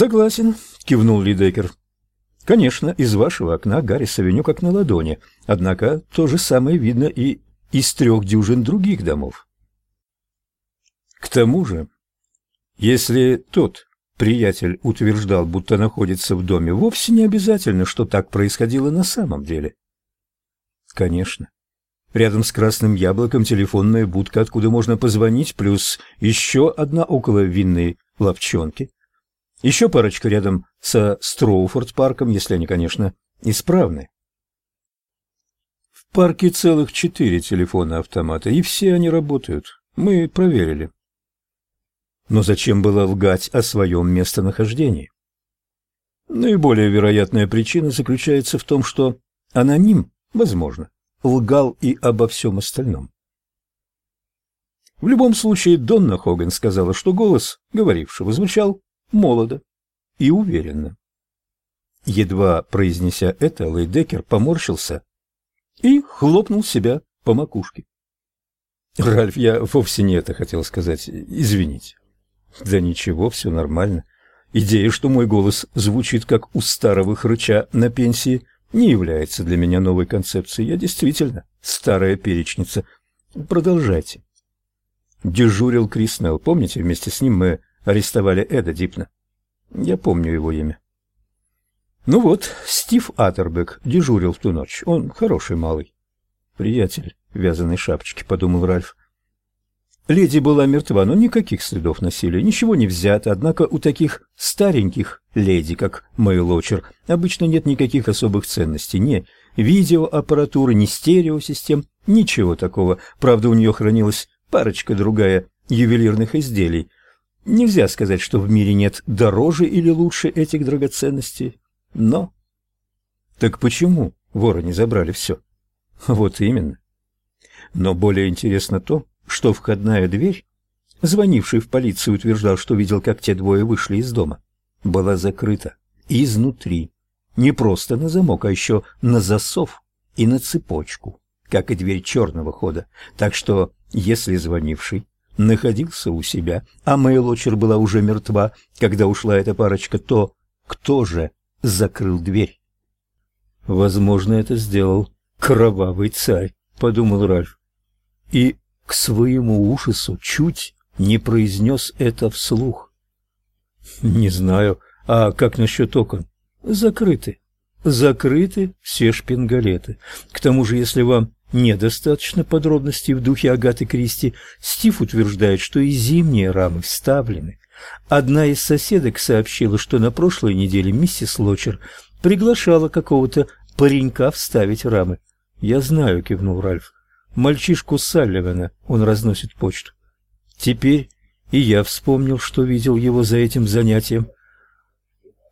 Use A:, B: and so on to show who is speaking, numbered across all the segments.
A: Согласен, кивнул Лидекер. Конечно, из вашего окна Гаррис-авеню как на ладони, однако то же самое видно и из трех дюжин других домов. К тому же, если тот приятель утверждал, будто находится в доме, вовсе не обязательно, что так происходило на самом деле. Конечно. Рядом с красным яблоком телефонная будка, откуда можно позвонить, плюс еще одна около винной лапчонки. Еще парочка рядом со Строуфорд-парком, если они, конечно, исправны. В парке целых четыре телефона-автомата, и все они работают. Мы проверили. Но зачем было лгать о своем местонахождении? Наиболее вероятная причина заключается в том, что аноним, возможно, лгал и обо всем остальном. В любом случае, Донна Хоган сказала, что голос говорившего звучал молодо и уверенно. Едва произнеся это, Лейдекер поморщился и хлопнул себя по макушке. «Ральф, я вовсе не это хотел сказать. Извините». «Да ничего, все нормально. Идея, что мой голос звучит как у старого хрыча на пенсии, не является для меня новой концепцией. Я действительно старая перечница. Продолжайте». Дежурил Крис Нелл. Помните, вместе с ним мы арестовали Эда Дипна? Я помню его имя. Ну вот, Стив Атербек дежурил в ту ночь. Он хороший малый. Приятель вязаной шапочке, подумал Ральф. Леди была мертва, но никаких следов насилия, ничего не взято, однако у таких стареньких леди, как Мэй Лочер, обычно нет никаких особых ценностей, ни видеоаппаратуры, ни стереосистем, ничего такого. Правда, у нее хранилась парочка другая ювелирных изделий. Нельзя сказать, что в мире нет дороже или лучше этих драгоценностей, но... Так почему воры не забрали все? Вот именно. Но более интересно то, что входная дверь, звонивший в полицию утверждал, что видел, как те двое вышли из дома, была закрыта изнутри. Не просто на замок, а еще на засов и на цепочку, как и дверь черного хода. Так что, если звонивший находился у себя, а Мэйлочер была уже мертва, когда ушла эта парочка, то кто же закрыл дверь? Возможно, это сделал кровавый царь, подумал Ральф. И к своему ужасу чуть не произнес это вслух. Не знаю, а как насчет окон? Закрыты. Закрыты все шпингалеты. К тому же, если вам недостаточно подробностей в духе Агаты Кристи, Стив утверждает, что и зимние рамы вставлены. Одна из соседок сообщила, что на прошлой неделе миссис Лочер приглашала какого-то паренька вставить рамы. «Я знаю», — кивнул Ральф мальчишку Салливана, он разносит почту. Теперь и я вспомнил, что видел его за этим занятием.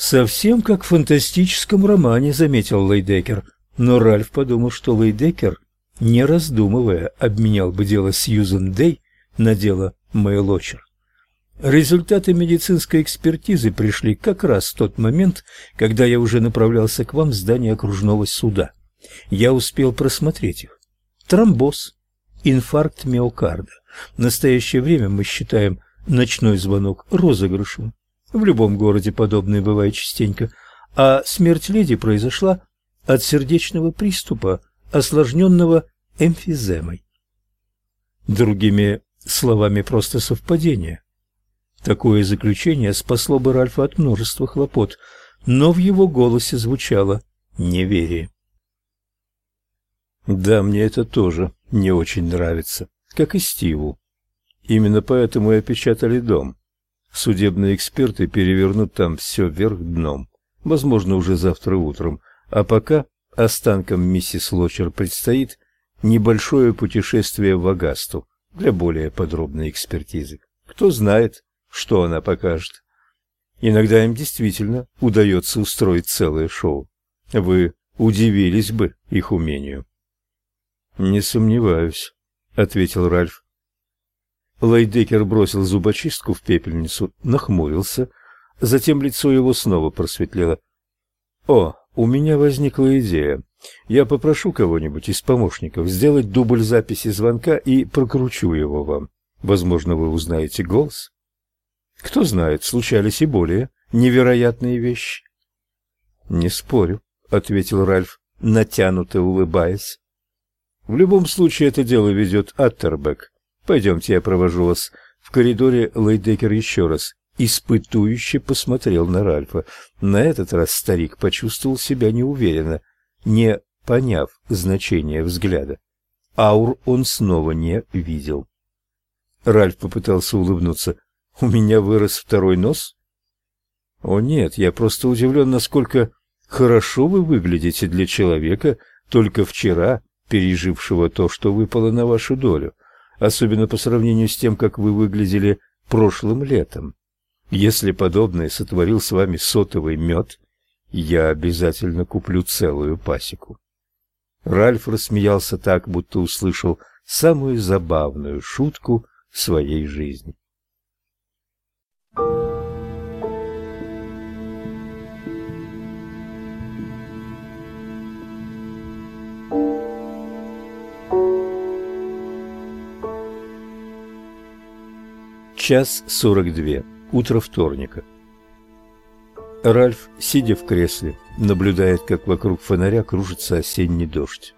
A: Совсем как в фантастическом романе, заметил Лейдекер, но Ральф подумал, что Лейдекер, не раздумывая, обменял бы дело Сьюзен Дэй на дело Мэйлочер. Результаты медицинской экспертизы пришли как раз в тот момент, когда я уже направлялся к вам в здание окружного суда. Я успел просмотреть их тромбоз, инфаркт миокарда. В настоящее время мы считаем ночной звонок розыгрышем. В любом городе подобное бывает частенько. А смерть леди произошла от сердечного приступа, осложненного эмфиземой. Другими словами, просто совпадение. Такое заключение спасло бы Ральфа от множества хлопот, но в его голосе звучало неверие. Да, мне это тоже не очень нравится, как и Стиву. Именно поэтому и опечатали дом. Судебные эксперты перевернут там все вверх дном, возможно, уже завтра утром, а пока останкам миссис Лочер предстоит небольшое путешествие в Агасту для более подробной экспертизы. Кто знает, что она покажет. Иногда им действительно удается устроить целое шоу. Вы удивились бы их умению. Не сомневаюсь, ответил Ральф. Лейдекер бросил зубочистку в пепельницу, нахмурился, затем лицо его снова просветлело. О, у меня возникла идея. Я попрошу кого-нибудь из помощников сделать дубль записи звонка и прокручу его вам. Возможно, вы узнаете голос. Кто знает, случались и более невероятные вещи. Не спорю, ответил Ральф, натянуто улыбаясь. В любом случае это дело ведет Аттербек. Пойдемте, я провожу вас. В коридоре Лейдекер еще раз испытующе посмотрел на Ральфа. На этот раз старик почувствовал себя неуверенно, не поняв значения взгляда. Аур он снова не видел. Ральф попытался улыбнуться. «У меня вырос второй нос?» «О нет, я просто удивлен, насколько хорошо вы выглядите для человека, только вчера пережившего то, что выпало на вашу долю, особенно по сравнению с тем, как вы выглядели прошлым летом. Если подобное сотворил с вами сотовый мед, я обязательно куплю целую пасеку». Ральф рассмеялся так, будто услышал самую забавную шутку своей жизни. Час сорок две. Утро вторника. Ральф, сидя в кресле, наблюдает, как вокруг фонаря кружится осенний дождь.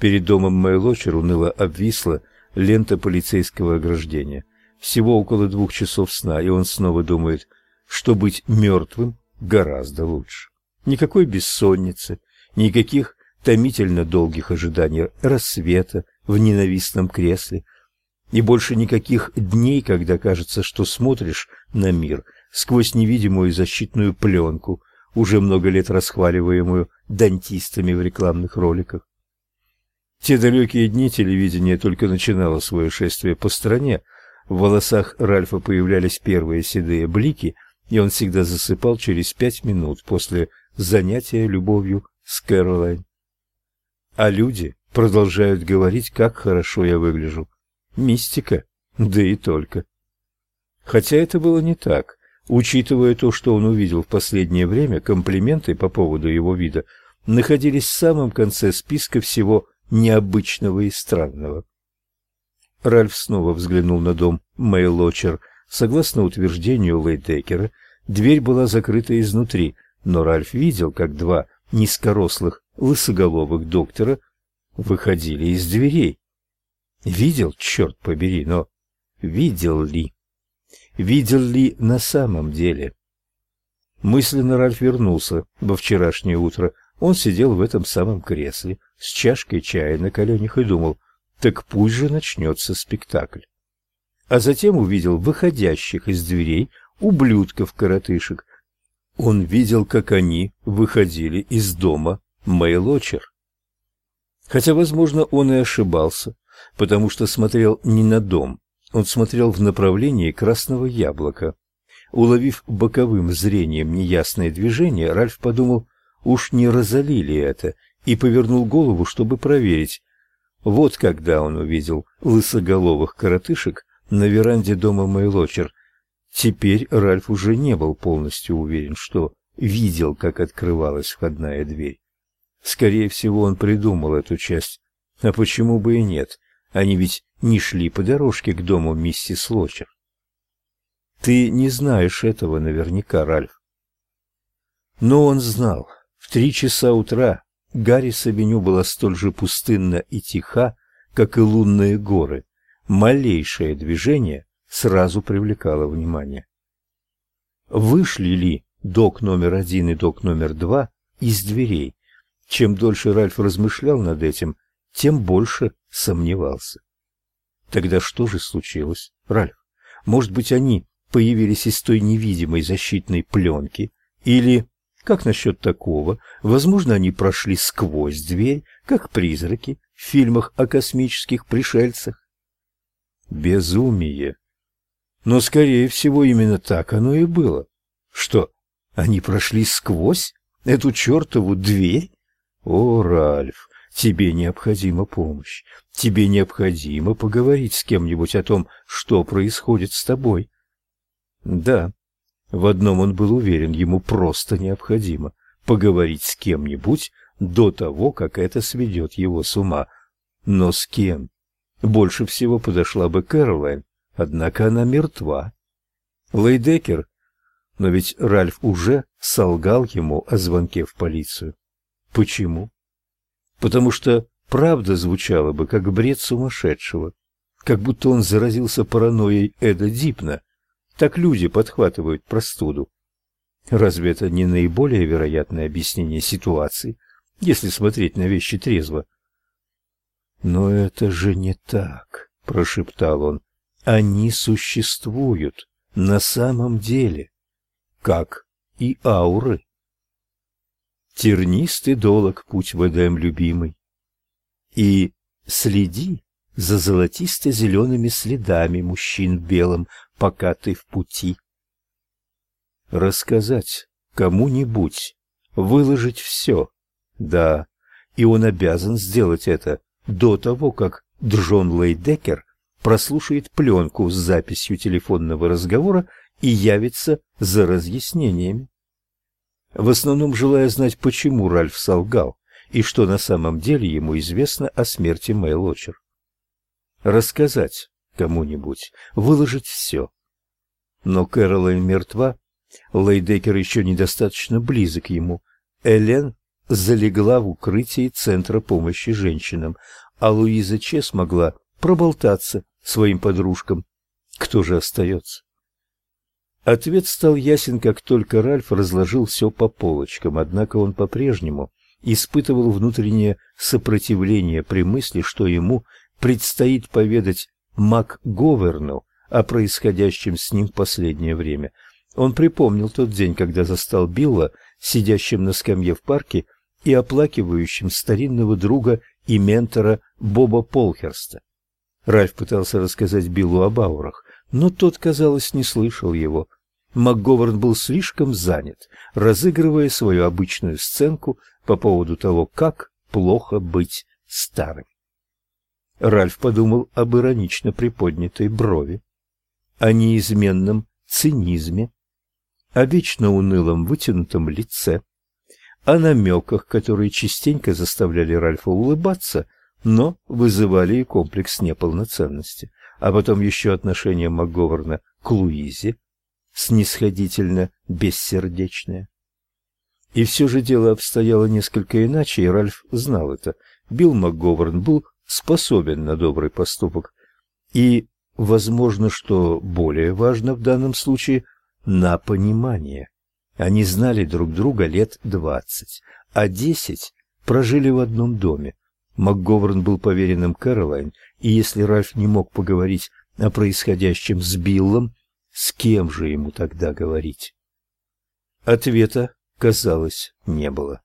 A: Перед домом Мэйлочер уныло обвисла лента полицейского ограждения. Всего около двух часов сна, и он снова думает, что быть мертвым гораздо лучше. Никакой бессонницы, никаких томительно долгих ожиданий рассвета в ненавистном кресле, и больше никаких дней, когда кажется, что смотришь на мир сквозь невидимую защитную пленку, уже много лет расхваливаемую дантистами в рекламных роликах. Те далекие дни телевидение только начинало свое шествие по стране. В волосах Ральфа появлялись первые седые блики, и он всегда засыпал через пять минут после занятия любовью с Кэролайн. А люди продолжают говорить, как хорошо я выгляжу. Мистика, да и только. Хотя это было не так. Учитывая то, что он увидел в последнее время, комплименты по поводу его вида находились в самом конце списка всего необычного и странного. Ральф снова взглянул на дом Мэйлочер. Согласно утверждению Лейдекера, дверь была закрыта изнутри, но Ральф видел, как два низкорослых, лысоголовых доктора выходили из дверей. Видел, черт побери, но видел ли? Видел ли на самом деле? Мысленно Ральф вернулся во вчерашнее утро. Он сидел в этом самом кресле, с чашкой чая на коленях и думал, так пусть же начнется спектакль. А затем увидел выходящих из дверей ублюдков-коротышек. Он видел, как они выходили из дома Мэйлочер. Хотя, возможно, он и ошибался, потому что смотрел не на дом, он смотрел в направлении красного яблока. Уловив боковым зрением неясное движение, Ральф подумал, уж не разолили это, и повернул голову, чтобы проверить. Вот когда он увидел лысоголовых коротышек на веранде дома Мэйлочер. Теперь Ральф уже не был полностью уверен, что видел, как открывалась входная дверь. Скорее всего, он придумал эту часть. А почему бы и нет? Они ведь не шли по дорожке к дому миссис Лочер. Ты не знаешь этого наверняка, Ральф. Но он знал. В три часа утра Гаррис-авеню была столь же пустынна и тиха, как и лунные горы. Малейшее движение сразу привлекало внимание. Вышли ли док номер один и док номер два из дверей? Чем дольше Ральф размышлял над этим, тем больше сомневался. Тогда что же случилось, Ральф? Может быть, они появились из той невидимой защитной пленки? Или как насчет такого? Возможно, они прошли сквозь дверь, как призраки в фильмах о космических пришельцах. Безумие. Но, скорее всего, именно так оно и было. Что, они прошли сквозь эту чертову дверь? О, Ральф, тебе необходима помощь. Тебе необходимо поговорить с кем-нибудь о том, что происходит с тобой. Да, в одном он был уверен, ему просто необходимо поговорить с кем-нибудь до того, как это сведет его с ума. Но с кем? Больше всего подошла бы Кэролайн, однако она мертва. Лейдекер? Но ведь Ральф уже солгал ему о звонке в полицию. Почему? Потому что правда звучала бы как бред сумасшедшего, как будто он заразился паранойей Эда Дипна. Так люди подхватывают простуду. Разве это не наиболее вероятное объяснение ситуации, если смотреть на вещи трезво? Но это же не так, прошептал он. Они существуют на самом деле, как и ауры. Тернистый долог путь в Эдем, любимый. И следи за золотисто-зелеными следами мужчин в белом, пока ты в пути. Рассказать кому-нибудь, выложить все, да, и он обязан сделать это до того, как Джон Лейдекер прослушает пленку с записью телефонного разговора и явится за разъяснениями. В основном желая знать, почему Ральф солгал и что на самом деле ему известно о смерти Мэй Лочер. Рассказать кому-нибудь, выложить все. Но Кэролайн мертва, Лейдекер еще недостаточно близок ему. Элен залегла в укрытии Центра помощи женщинам, а Луиза Че смогла проболтаться своим подружкам. Кто же остается? Ответ стал ясен, как только Ральф разложил все по полочкам, однако он по-прежнему испытывал внутреннее сопротивление при мысли, что ему предстоит поведать МакГоверну о происходящем с ним в последнее время. Он припомнил тот день, когда застал Билла сидящим на скамье в парке и оплакивающим старинного друга и ментора Боба Полхерста. Ральф пытался рассказать Биллу об аурах, но тот, казалось, не слышал его. МакГоверн был слишком занят, разыгрывая свою обычную сценку по поводу того, как плохо быть старым. Ральф подумал об иронично приподнятой брови, о неизменном цинизме, о вечно унылом вытянутом лице, о намеках, которые частенько заставляли Ральфа улыбаться, но вызывали и комплекс неполноценности, а потом еще отношение МакГоверна к Луизе, снисходительно бессердечное. И все же дело обстояло несколько иначе, и Ральф знал это. Билл МакГоверн был способен на добрый поступок, и, возможно, что более важно в данном случае, на понимание. Они знали друг друга лет двадцать, а десять прожили в одном доме. МакГоверн был поверенным Кэролайн, и если Ральф не мог поговорить о происходящем с Биллом, с кем же ему тогда говорить? Ответа, казалось, не было.